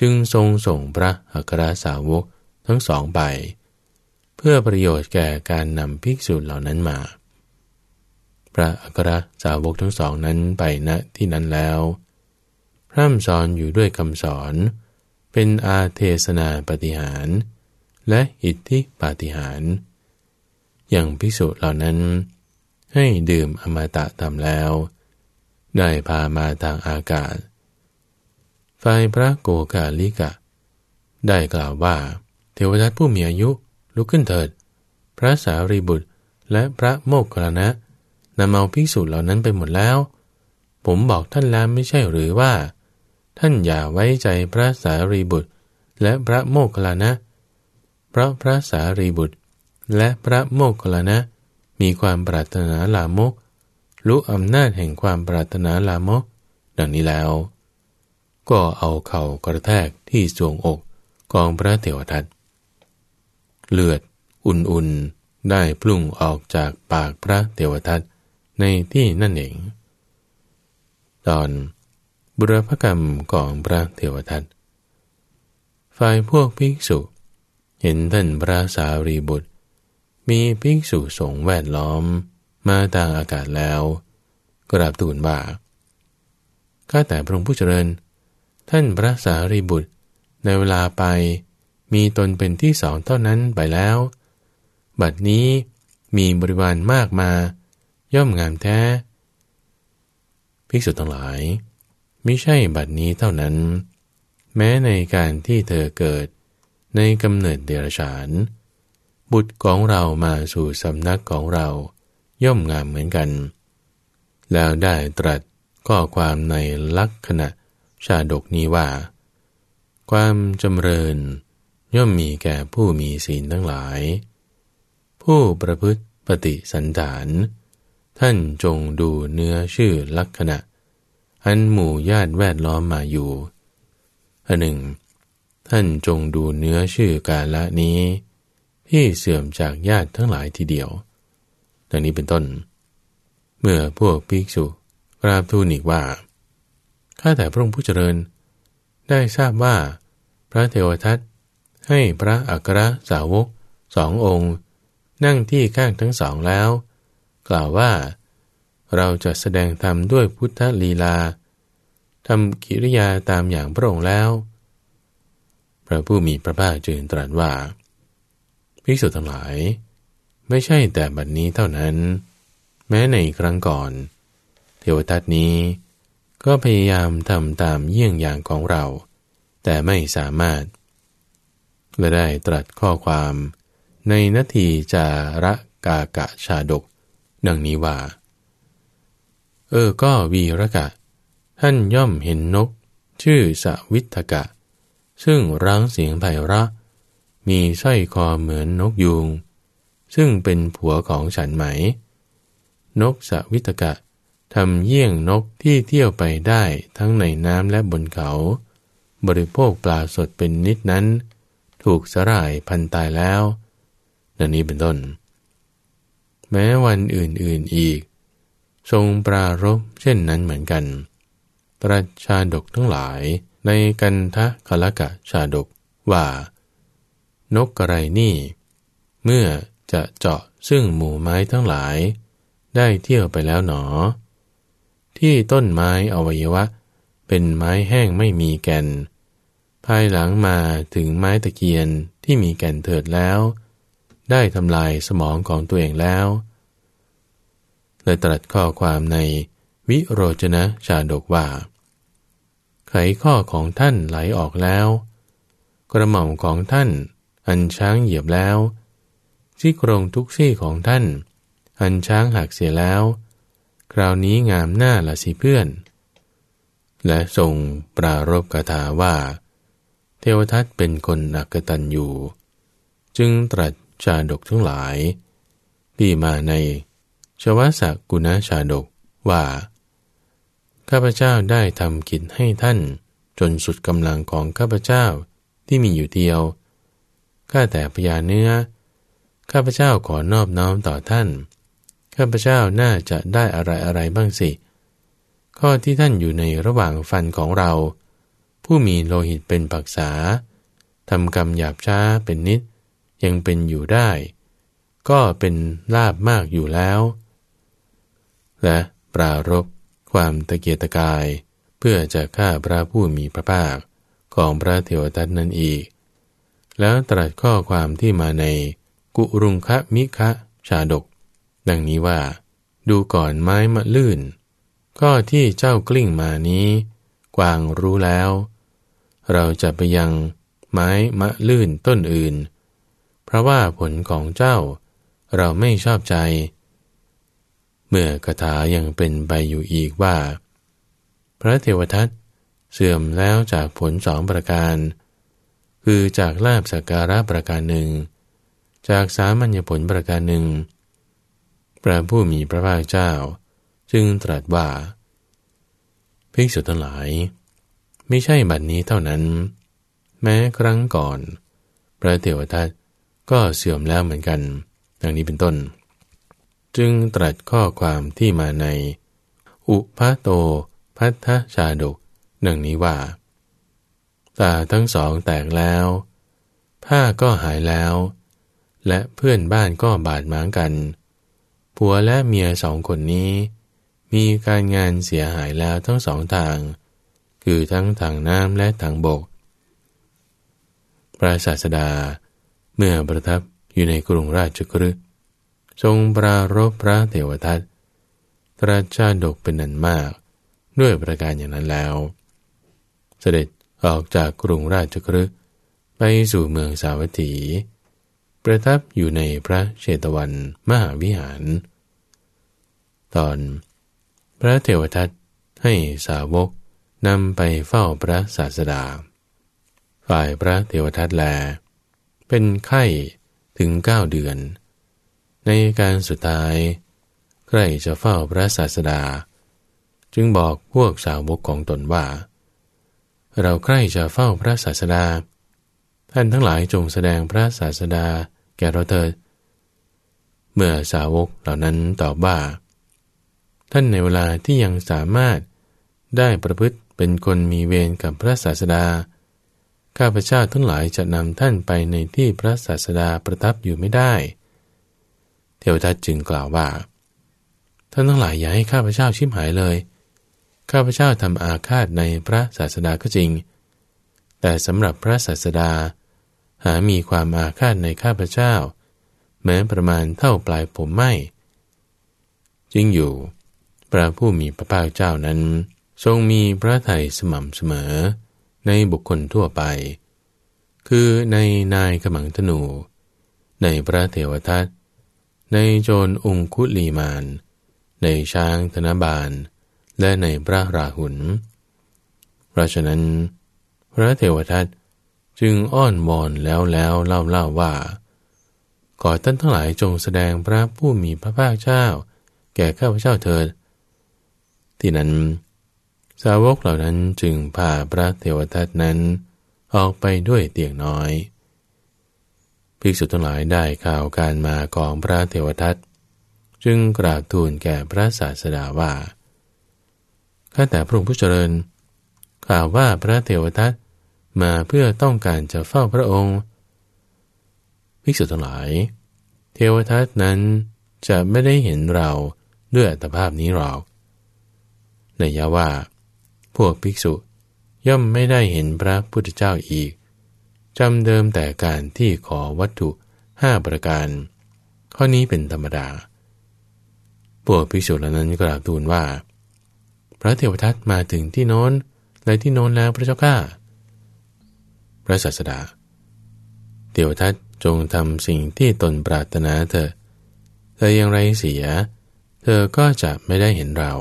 A: จึงทรงส่งพระอัครสาวกทั้งสองไป พื่อประโยชน์แก่การนำภิกษุเหล่านั้นมา พระอัครสาวกทั้งสองนั้นไปณที่นั้นแล้ว พร่ำสอนอยู่ด้วยคำสอน เป็นอาเทศนาปฏิหารและอิทธิปาฏิหาร อย่างพิสุเหล่านั้น ให้ดื่มอมตะตามแล้ว ได้พามาทางอากาศ ฝ่ายพระโกกาลิกะ ได้กล่าวว่า เทวทัตผู้มีอายุ ลุกขึ้นเถิด พระสารีบุตรและพระโมกขลานะนำเอาภิกษุเหล่านั้นไปหมดแล้ว ผมบอกท่านแล้วไม่ใช่หรือว่า ท่านอย่าไว้ใจพระสารีบุตร และพระโมคคัลานะ เพราะพระสารีบุตร และพระโมคคัลานะ มีความปรารถนาลามกรู้อำนาจแห่งความปรารถนาลามก ดังนี้แล้ว ก็เอาเข่ากระแทกที่สวงอกกองพระเถวทัต เลือด อุ่นๆ ได้พุ่งออกจากปากพระเทวทัตในที่นั่นเอง ตอนบุรพกรรมของพระเทวทัตฝ่ายพวกภิกษุ เห็นท่านพระสารีบุตร มีภิกษุสงฆ์แวดล้อมมาทางอากาศแล้ว กราบทูลว่าข้าแต่พระองค์ผู้เจริญ ท่านพระสารีบุตรในเวลาไป มีตนเป็นที่สองเท่านั้นไปแล้ว บัดนี้มีบริวารมากมา ย่อมงามแท้ ภิกษุทั้งหลายไม่ใช่บัดนี้เท่านั้น แม้ในการที่เธอเกิดในกำเนิดเดรัจฉาน บุตรของเรามาสู่สำนักของเรา ย่อมงามเหมือนกัน แล้วได้ตรัสข้อความในลักษณะชาดกนี้ว่า ความจำเริญ ย่อมมีแก่ผู้มีศีลทั้งหลาย ผู้ประพฤติปฏิสันฐาน ท่านจงดูเนื้อชื่อลักษณะ อันหมู่ญาติแวดล้อมมาอยู่อันหนึ่ง ท่านจงดูเนื้อชื่อกาละนี้ ที่เสื่อมจากญาติทั้งหลายทีเดียวดังนี้เป็นต้น เมื่อพวกภิกษุกราบทูลอีกว่า ข้าแต่พระองค์ผู้เจริญ ได้ทราบว่า พระเทวทัต ให้พระอัครสาวกสององค์ นั่งที่ข้างทั้งสองแล้ว กล่าวว่า เราจะแสดงธรรมด้วยพุทธลีลาทำกิริยาตามอย่างพระองค์แล้ว พระผู้มีพระภาคจึงตรัสว่า ภิกษุทั้งหลาย ไม่ใช่แต่บัดนนี้เท่านั้น แม้ในครั้งก่อน เทวทัตนี้ ก็พยายามทำตามเยี่ยงอย่างของเรา แต่ไม่สามารถ และได้ตรัสข้อความในนาทีจาระกากะชาดก ดังนี้ว่า เออก็วีรกะ ท่านย่อมเห็นนก ชื่อสวิทกะ ซึ่งร้างเสียงไพเราะมีสร้อยคอเหมือนนกยูง ซึ่งเป็นผัวของฉันไหม นกสวิทกะทำเยี่ยงนกที่เที่ยวไปได้ทั้งในน้ำและบนเขา บริโภคปลาสดเป็นนิดนั้น ถูกสลายพันตายแล้วดังนี้เป็นต้น แม้วันอื่นๆอีก ทรงปรารบเช่นนั้นเหมือนกัน ตรัสชาดกทั้งหลายในกันทะคละกะชาดกว่า นกกระไรนี่ เมื่อจะเจาะซึ่งหมู่ไม้ทั้งหลาย ได้เที่ยวไปแล้วหนอ ที่ต้นไม้อวัยวะ เป็นไม้แห้งไม่มีแก่น ภายหลังมาถึงไม้ตะเกียนที่มีแก่นเถิดแล้ว ได้ทำลายสมองของตัวเองแล้วเลยตรัสข้อความในวิโรจนะชาดกว่า ไขข้อของท่านไหลออกแล้ว กระหม่อมของท่านอันช้างเหยียบแล้วซี่โครงทุกซี่ของท่าน อันช้างหักเสียแล้ว คราวนี้งามหน้าละสิเพื่อน และทรงปรารบกถาว่า เทวทัตเป็นคนอักตันอยู่ จึงตรัสชาดกทั้งหลาย ที่มาในชวสกุณชาดกว่า ข้าพเจ้าได้ทำกิจให้ท่านจนสุดกำลังของข้าพเจ้าที่มีอยู่เดียว ข้าแต่พญาเนื้อ ข้าพเจ้าขอนอบน้อมต่อท่าน ข้าพเจ้าน่าจะได้อะไรอะไรบ้างสิ ข้อที่ท่านอยู่ในระหว่างฟันของเรา ผู้มีโลหิตเป็นปักษาทำกรรมหยาบช้าเป็นนิด ยังเป็นอยู่ได้ ก็เป็นลาบมากอยู่แล้ว และปรารบความตะเกียกตะกาย เพื่อจะฆ่าพระผู้มีพระภาคของพระเทวทัตนั้นอีก แล้วตรัสข้อความที่มาในกุรุงคะมิคะชาดก ดังนี้ว่า ดูก่อนไม้มะลื่นก็ที่เจ้ากลิ้งมานี้ กวางรู้แล้ว เราจะไปยังไม้มะลื่นต้นอื่น เพราะว่าผลของเจ้าเราไม่ชอบใจ เมื่อคาถายังเป็นไปอยู่อีกว่า พระเทวทัตเสื่อมแล้วจากผลสองประการ คือจากลาบสักการะประการหนึ่ง จากสามัญญผลประการหนึ่ง พระผู้มีพระภาคเจ้า จึงตรัสว่าภิกษุทั้งหลาย ไม่ใช่บัดนี้เท่านั้น แม้ครั้งก่อน พระเทวทัตก็เสื่อมแล้วเหมือนกัน ดังนี้เป็นต้น จึงตรัสข้อความที่มาใน อุพาโตพัทธชาดกหนึ่งนี้ว่าตาทั้งสองแตกแล้ว ผ้าก็หายแล้ว และเพื่อนบ้านก็บาดหมางกัน ผัวและเมียสองคนนี้ มีการงานเสียหายแล้วทั้งสองทาง คือทั้งทางน้ำและทางบก พระศาสดา เมื่อประทับอยู่ในกรุงราชกฤห์ทรงปรารบพระเทวทัตตรัสชาดกเป็นนันมาก ด้วยประการอย่างนั้นแล้ว เสด็จออกจากกรุงราชกฤห์ไปสู่เมืองสาวัตถี ประทับอยู่ในพระเชตวันมหาวิหาร ตอน พระเทวทัตให้สาวก นำไปเฝ้าพระศาสดา ฝ่ายพระเทวทัตแล เป็นไข้ถึงเก้าเดือน ในการสุดท้ายใครจะเฝ้าพระศาสดา จึงบอกพวกสาวกของตนว่า เราใครจะเฝ้าพระศาสดา ท่านทั้งหลายจงแสดงพระศาสดาแก่เราเถิดเมื่อสาวกเหล่านั้นตอบว่า ท่านในเวลาที่ยังสามารถได้ประพฤติ เป็นคนมีเวรกับพระศาสดา ข้าพเจ้าทั้งหลายจะนำท่านไปในที่พระศาสดาประทับอยู่ไม่ได้ เทวทัตจึงกล่าวว่า ท่านทั้งหลายอย่าให้ข้าพเจ้าชิมหายเลย ข้าพเจ้าทำอาฆาตในพระศาสดาก็จริง แต่สำหรับพระศาสดา หามีความอาฆาตในข้าพเจ้า แม้ประมาณเท่าปลายผมไม่จริงอยู่ พระผู้มีพระภาคเจ้านั้น ทรงมีพระทัยสม่ำเสมอ ในบุคคลทั่วไป คือในนายขมังธนู ในพระเทวทัตในโจรองคุลีมาน ในช้างธนบาล และในพระราหุล เพราะฉะนั้น พระเทวทัตจึงอ้อนวอนแล้วแล้วเล่าเล่าว่า ขอท่านทั้งหลายจงแสดงพระผู้มีพระภาคเจ้า แก่ข้าพเจ้าเถิด ที่นั้น สาวกเหล่านั้นจึงพาพระเทวทัตนั้น ออกไปด้วยเตียงน้อย ภิกษุทั้งหลายได้ข่าวการมาของพระเทวทัตจึงกราบทูลแก่พระศาสดาว่าข้าแต่พระองค์ผู้เจริญกล่าวว่าพระเทวทัตมาเพื่อต้องการจะเฝ้าพระองค์ ภิกษุทั้งหลาย เทวทัตนั้นจะไม่ได้เห็นเราด้วยอัตภาพนี้หรอกในยาว่า พวกภิกษุย่อมไม่ได้เห็นพระพุทธเจ้าอีกจำเดิมแต่การที่ขอวัตถุห้าประการ ข้อนี้เป็นธรรมดา พวกภิกษุเหล่านั้นกล่าวทูลว่า พระเทวทัตมาถึงที่โน้นและที่โน้นแล้วพระเจ้าข้าพระศาสดา เทวทัตจงทำสิ่งที่ตนปรารถนาเถอะเธอยังไรเสีย เธอก็จะไม่ได้เห็นเรา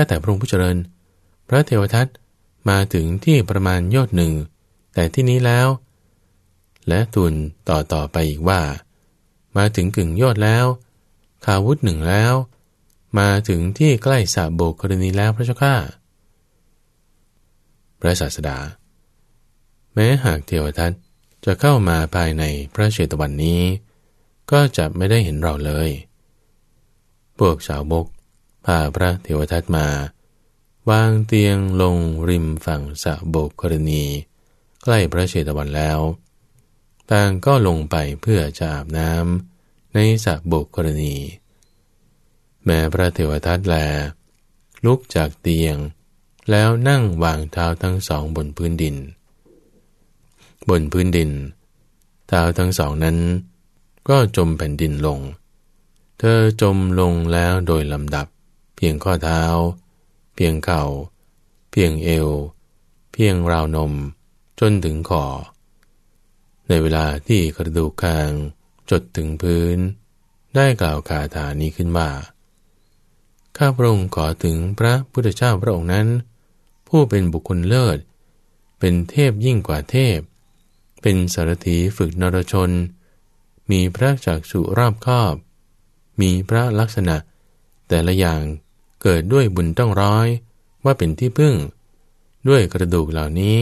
A: ข้าแต่พระองค์ผู้เจริญ พระเทวทัตมาถึงที่ประมาณยอดหนึ่ง แต่ที่นี้แล้ว และทูลต่อต่อไปอีกว่า มาถึงกึ่งยอดแล้ว ขาวุธหนึ่งแล้ว มาถึงที่ใกล้สาโบกรณีแล้วพระเจ้าข้าพระศาสดา แม้หากเทวทัตจะเข้ามาภายในพระเชตวันนี้ ก็จะไม่ได้เห็นเราเลย พวกสาวบก พาพระเทวทัตมา วางเตียงลงริมฝั่งสะโบกกรณี ใกล้พระเชตวันแล้ว ต่างก็ลงไปเพื่อจะอาบน้ำในสะโบกกรณี แม้พระเทวทัตแล ลุกจากเตียง แล้วนั่งวางเท้าทั้งสองบนพื้นดิน บนพื้นดิน เท้าทั้งสองนั้น ก็จมแผ่นดินลง เธอจมลงแล้วโดยลำดับ เพียงข้อเท้า เพียงเข่า เพียงเอว เพียงราวนม จนถึงคอในเวลาที่กระดูกคางจดถึงพื้น ได้กล่าวคาถานี้ขึ้นว่าข้าพระองค์ขอถึงพระพุทธเจ้าพระองค์นั้น ผู้เป็นบุคคลเลิศ เป็นเทพยิ่งกว่าเทพ เป็นสารถีฝึกนรชน มีพระจักสุรอบคอบ มีพระลักษณะแต่ละอย่าง เกิดด้วยบุญต้องร้อย ว่าเป็นที่พึ่ง ด้วยกระดูกเหล่านี้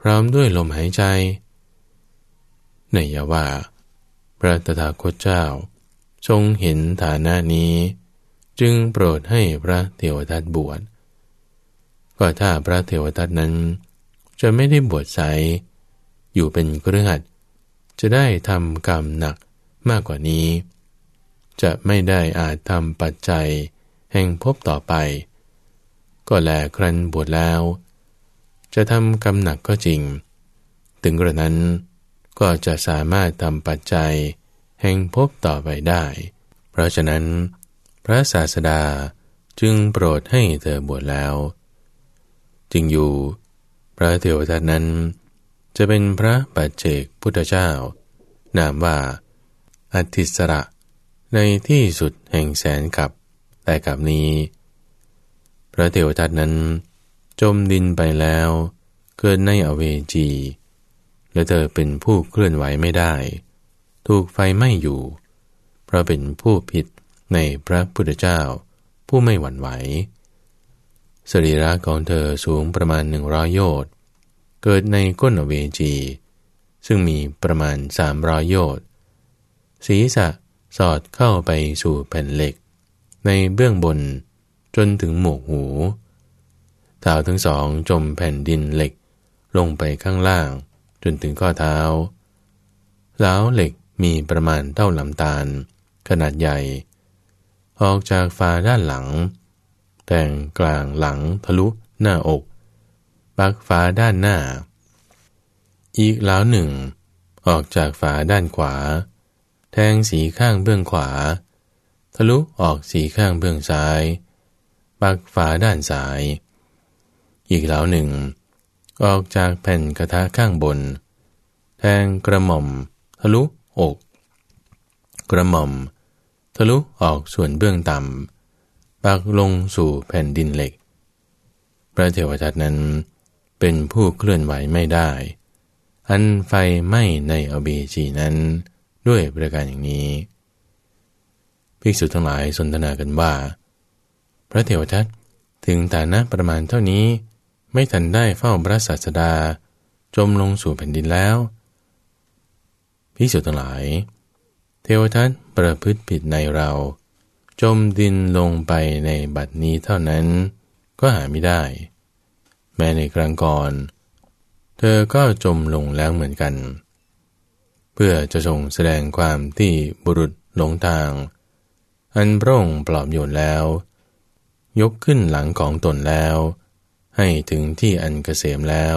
A: พร้อมด้วยลมหายใจในยาว่า พระตถาคตเจ้า ทรงเห็นฐานะนี้ จึงโปรดให้พระเทวทัตบวชก็ถ้าพระเทวทัตนั้น จะไม่ได้บวชใส อยู่เป็นเครือขัดจะได้ทำกรรมหนักมากกว่านี้ จะไม่ได้อาจทำปัจจัย แห่งพบต่อไป ก็แลครันบวชแล้ว จะทำกรรมหนักก็จริง ถึงกระนั้นก็จะสามารถทำปัจจัย แห่งพบต่อไปได้ เพราะฉะนั้น พระศาสดาจึงโปรดให้เธอบวชแล้ว จึงอยู่ พระเทวทัตนั้น จะเป็นพระปัจเจกพุทธเจ้า นามว่า อธิสระในที่สุดแห่งแสนกับ แต่กับนี้ พระเทวทัตนั้น จมดินไปแล้ว เกิดในอเวจี และเธอเป็นผู้เคลื่อนไหวไม่ได้ ถูกไฟไหม้อยู่ เพราะเป็นผู้ผิดในพระพุทธเจ้า ผู้ไม่หวั่นไหว สรีระของเธอสูงประมาณหนึ่งร้อยโยชน์เกิดในก้นอเวจี ซึ่งมีประมาณสามร้อยโยชน์ศีรษะสอดเข้าไปสู่แผ่นเหล็ก ในเบื้องบนจนถึงหมวกหูเท้าทั้งสองจมแผ่นดินเหล็กลงไปข้างล่าง จนถึงข้อเท้าแล้วเหล็กมีประมาณเท่าลำตาล ขนาดใหญ่ ออกจากฝาด้านหลัง แต่งกลางหลังทะลุหน้าอก ปักฝาด้านหน้า อีกแล้วหนึ่ง ออกจากฝาด้านขวา แทงสีข้างเบื้องขวา ทะลุออกสีข้างเบื้องซ้าย ปักฝาด้านซ้าย อีกแล้วหนึ่ง ออกจากแผ่นกระทะข้างบน แทงกระหม่อม ทะลุอก กระหม่อม ทะลุออกส่วนเบื้องต่ำปักลงสู่แผ่นดินเหล็ก พระเทวทัตนั้นเป็นผู้เคลื่อนไหวไม่ได้ อันไฟไหม้ในอเบจีนั้นด้วยประการอย่างนี้ ภิกษุทั้งหลายสนทนากันว่า พระเถวทัตถึงฐานะประมาณเท่านี้ ไม่ทันได้เฝ้าพระศาสดา จมลงสู่แผ่นดินแล้วภิกษุทั้งหลาย เทวทัตประพฤติผิดในเรา จมดินลงไปในบัดนี้เท่านั้น ก็หาไม่ได้ แม้ในครั้งก่อน เธอก็จมลงแล้วเหมือนกัน เพื่อจะทรงแสดงความที่บุรุษหลงทาง อันพระองค์ปลอบโยนแล้ว ยกขึ้นหลังของตนแล้ว ให้ถึงที่อันเกษมแล้ว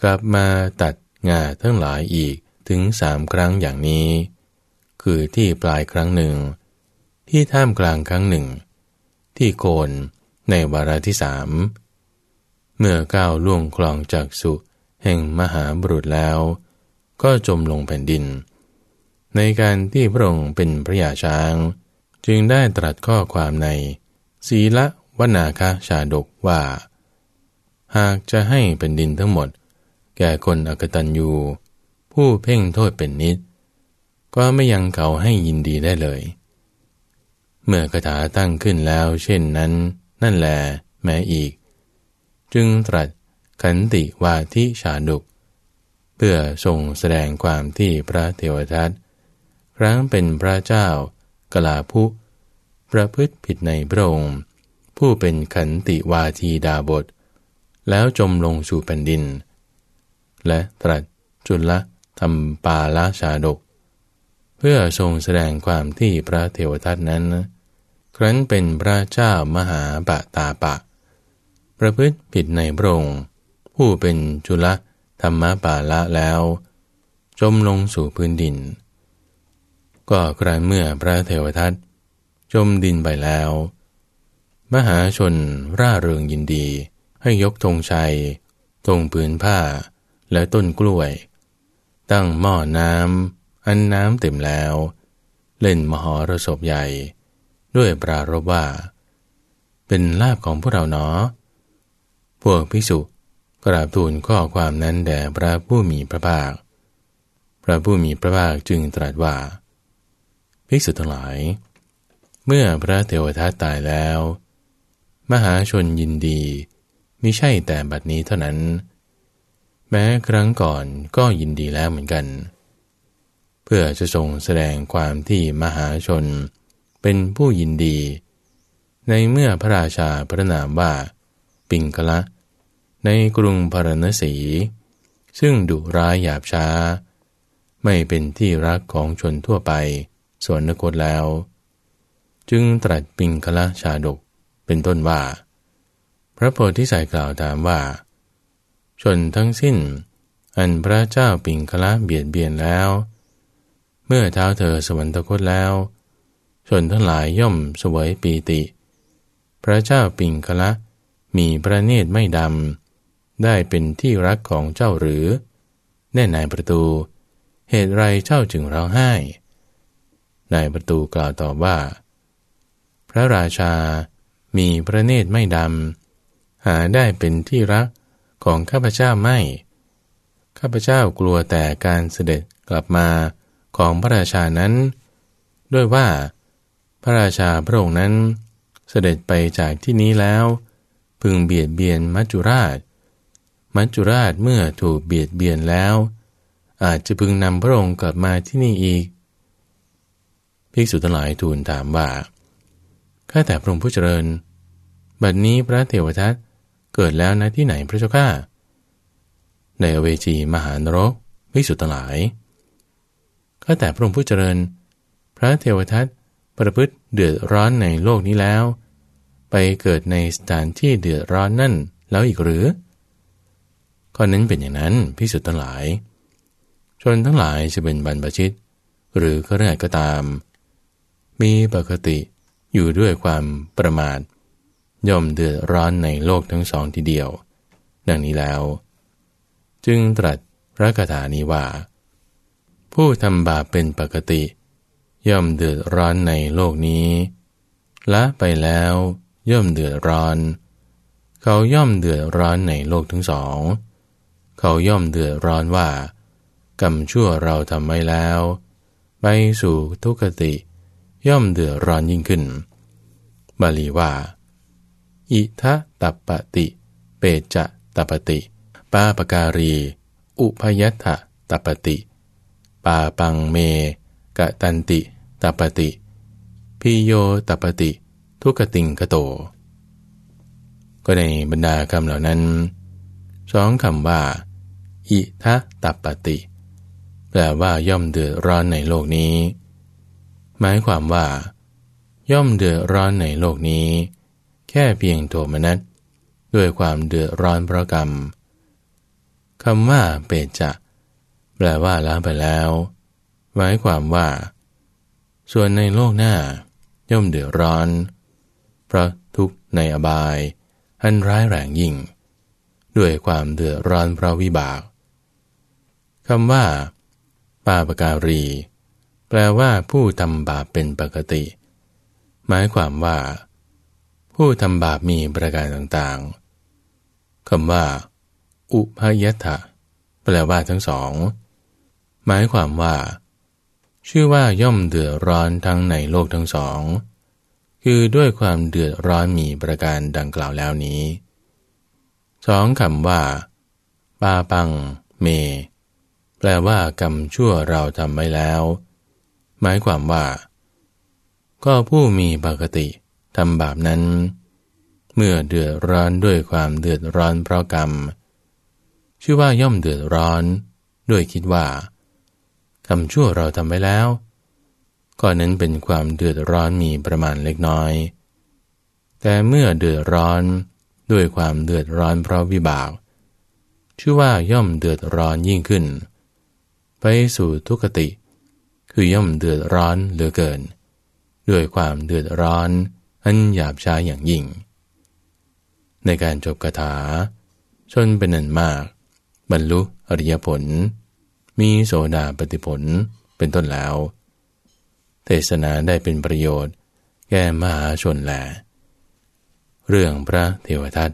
A: กลับมาตัดงาทั้งหลายอีกถึงสามครั้งอย่างนี้ คือที่ปลายครั้งหนึ่ง ที่ท่ามกลางครั้งหนึ่ง ที่โกนในวาระที่สามเมื่อก้าวล่วงคลองจากสุแห่งมหาบุรุษแล้ว ก็จมลงแผ่นดิน ในการที่พระองค์เป็นพระยาช้าง จึงได้ตรัสข้อความใน ศีละวนาคชาดกว่า หากจะให้แผ่นดินทั้งหมด แก่คนอกตันยูผู้เพ่งโทษเป็นนิด ก็ไม่ยังเขาให้ยินดีได้เลย เมื่อคาถาตั้งขึ้นแล้วเช่นนั้น นั่นแลแม้อีก จึงตรัสขันติวาทิชาดุกเพื่อทรงแสดงความที่พระเทวทัตครั้งเป็นพระเจ้า กลาภุประพฤติผิดในพระองค์ ผู้เป็นขันติวาทีดาบท แล้วจมลงสู่แผ่นดิน และตรัสจุลละทำปาลาชาดก เพื่อทรงแสดงความที่พระเทวทัตนั้น ครั้นเป็นพระเจ้ามหาปะตาปะ ประพฤติผิดในพระองค์ ผู้เป็นจุลธรรมปาละแล้ว จมลงสู่พื้นดิน ก็กระเมื่อพระเทวทัตจมดินไปแล้ว มหาชนร่าเริงยินดี ให้ยกธงชัยธงปืนผ้าและต้นกล้วย ตั้งหม้อน้ำอันน้ำเต็มแล้ว เล่นมหรสพใหญ่ ด้วยปรารบว่า เป็นลาบของพวกเราเนาะพวกภิกษุกราบทูลข้อความนั้นแด่พระผู้มีพระภาค พระผู้มีพระภาคจึงตรัสว่า ภิกษุทั้งหลาย เมื่อพระเทวทัตตายแล้ว มหาชนยินดีมิใช่แต่บัดนี้เท่านั้น แม้ครั้งก่อนก็ยินดีแล้วเหมือนกัน เพื่อจะทรงแสดงความที่มหาชนเป็นผู้ยินดี ในเมื่อพระราชาพระนามว่า ปิงกละ ในกรุงพารณสี ซึ่งดุร้ายหยาบช้า ไม่เป็นที่รักของชนทั่วไป ส่วนนคตแล้ว จึงตรัสปิงคละชาดกเป็นต้นว่า พระโพธิสัตว์กล่าวถามว่า ชนทั้งสิ้น อันพระเจ้าปิงคละเบียดเบียนแล้ว เมื่อเท้าเธอสวรรคตแล้ว ชนทั้งหลายย่อมสวยปีติ พระเจ้าปิงคละมีพระเนตรไม่ดำ ได้เป็นที่รักของเจ้าหรือ แน่นายประตู เหตุไรเจ้าจึงร้องไห้ นายประตูกล่าวตอบว่า พระราชามีพระเนตรไม่ดำ หาได้เป็นที่รักของข้าพเจ้าไม่ ข้าพเจ้ากลัวแต่การเสด็จกลับมาของพระราชานั้น ด้วยว่า พระราชาพระองค์นั้นเสด็จไปจากที่นี้แล้ว พึงเบียดเบียนมัจจุราช มัจจุราชเมื่อถูกเบียดเบียนแล้ว อาจจะพึงนำพระองค์กลับมาที่นี่อีก ภิกษุทั้งหลายทูลถามว่าข้าแต่พระองค์ผู้เจริญ บัดนี้พระเทวทัตเกิดแล้วนะที่ไหนพระเจ้าข้าในอเวจีมหานรกวิสุทธ์หลายก็แต่พระองค์ผู้เจริญ พระเทวทัตประพฤติเดือดร้อนในโลกนี้แล้ว ไปเกิดในสถานที่เดือดร้อนนั่นแล้วอีกหรือข้อนั้นเป็นอย่างนั้นพิสุทธ์ทั้งหลาย ชนทั้งหลายจะเป็นบรรพชิต หรือก็ได้ก็ตาม มีปกติอยู่ด้วยความประมาท ย่อมเดือดร้อนในโลกทั้งสองทีเดียว ดังนี้แล้ว จึงตรัสพระคาถานี้ว่า ผู้ทำบาปเป็นปกติ ย่อมเดือดร้อนในโลกนี้ละไปแล้วย่อมเดือดร้อน เขาย่อมเดือดร้อนในโลกทั้งสอง เขาย่อมเดือดร้อนว่ากรรมชั่วเราทำไว้แล้ว ไปสู่ทุกติ ย่อมเดือดร้อนยิ่งขึ้น บาลีว่า อิทะตัปปติ เปจะตัปติ ปาปการี อุพยัตถะตัปติ ปาปังเม กะตันติตัปติ พิโยตปติ ทุกติงกโต ก็ในบรรดาคำเหล่านั้นสองคำว่า อิทะตัปติ แปลว่าย่อมเดือดร้อนในโลกนี้ หมายความว่า ย่อมเดือดร้อนในโลกนี้ แค่เพียงโทมนัสด้วยความเดือดร้อนเพราะกรรมคำว่าเปจะ แปลว่าล้างไปแล้ว หมายความว่า ส่วนในโลกหน้า ย่อมเดือดร้อน เพราะทุกในอบายอันร้ายแรงยิ่ง ด้วยความเดือดร้อนเพราะวิบากคำว่าปาปการี แปลว่าผู้ทำบาปเป็นปกติ หมายความว่า ผู้ทำบาปมีประการต่างๆคำว่า อุพยทะแปลว่าทั้งสอง หมายความว่า ชื่อว่าย่อมเดือดร้อนทั้งในโลกทั้งสอง คือด้วยความเดือดร้อนมีประการดังกล่าวแล้วนี้สองคำว่าปาปัง เม แปลว่ากรรมชั่วเราทำไว้แล้ว หมายความว่า ก็ผู้มีปกติทำบาปนั้น เมื่อเดือดร้อนด้วยความเดือดร้อนเพราะกรรม ชื่อว่าย่อมเดือดร้อน ด้วยคิดว่าคำชั่วเราทำไว้แล้วก็นั้นเป็นความเดือดร้อนมีประมาณเล็กน้อย แต่เมื่อเดือดร้อนด้วยความเดือดร้อนเพราะวิบาก ชื่อว่าย่อมเดือดร้อนยิ่งขึ้น ไปสู่ทุกติ คือย่อมเดือดร้อนเหลือเกิน ด้วยความเดือดร้อนอันหยาบช้าอย่างยิ่ง ในการจบคาถา ชนเป็นนันมาก บรรลุอริยผล มีโสดาปฏิผลเป็นต้นแล้ว เทศนาได้เป็นประโยชน์ แก่มหาชนแลเรื่องพระเทวทัต